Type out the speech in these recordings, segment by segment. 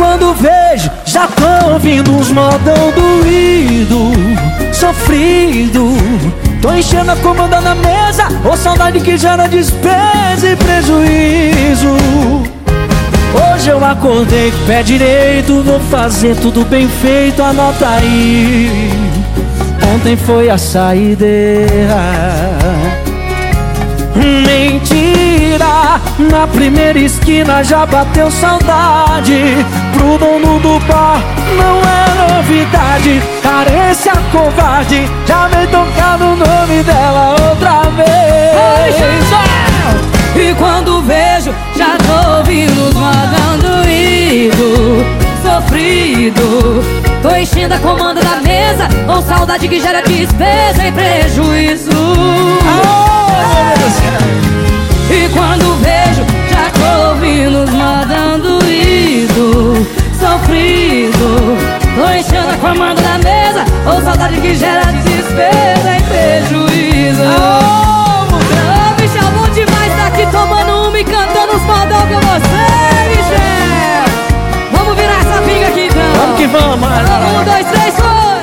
quando vejo, já tô ouvindo uns modão doído Sofrido. Tô enchendo a comanda na mesa Ô saudade que gera despesa e prejuízo. Hoje eu acordei com pé direito Vou fazer tudo bem feito, anota aí. Ontem foi a saideira. Mentira, na primeira esquina já bateu saudade do bar não é novidade. Carência covarde, já vem tocando o nome dela outra vez. E quando vejo, já tô ouvindo os mandando ido Sofrido Tô enchendo a comanda da mesa Com saudade que gera despesa e prejuízo Enchendo a comanda da mesa Com saudade que gera despesa e prejuízo Ô, bicho, é bom demais tá aqui tomando uma e cantando os modão com você, Michel Vamos virar essa pinga aqui então Vamos que vamos, Um, dois, três, foi!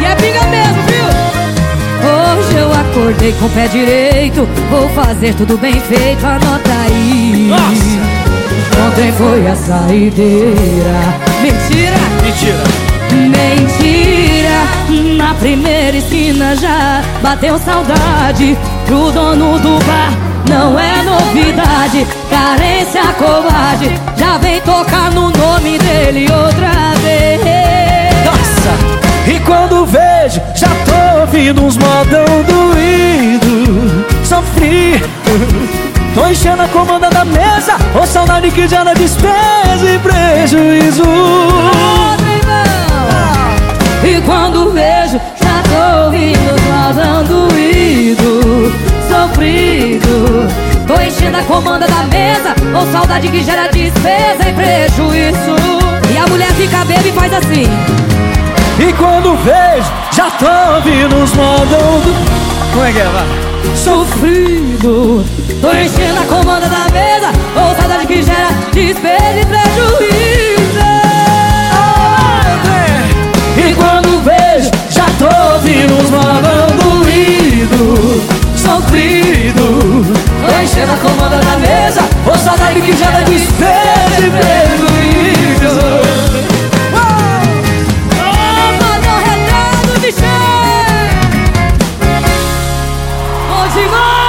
E é pinga mesmo, viu? Hoje eu acordei com o pé direito Vou fazer tudo bem feito, anota aí Nossa! Ontem foi a saideira. Mentira! Mentira. Mentira, na primeira esquina já bateu saudade Pro dono do bar. Não é novidade Carência covarde, já vem tocar no nome dele outra vez. Nossa! E quando vejo, já tô ouvindo uns modão doído. Sofrido Tô enchendo a comanda da mesa Ô saudade que gera despesa e prejuízo. E quando vejo, já tô ouvindo falando doído Sofrido Tô enchendo a comanda da mesa Com saudade que gera despesa e prejuízo E a mulher fica bêbada e faz assim E quando vejo, já tô ouvindo uns modão do... Como é que é, vai? Sofrido. Tô enchendo a comanda da mesa Com saudade que gera despesa e prejuízo. E quando vejo, já tô uns modão doído Sofrido. Tô enchendo a comanda da mesa Ô saudade que gera despesa Manda um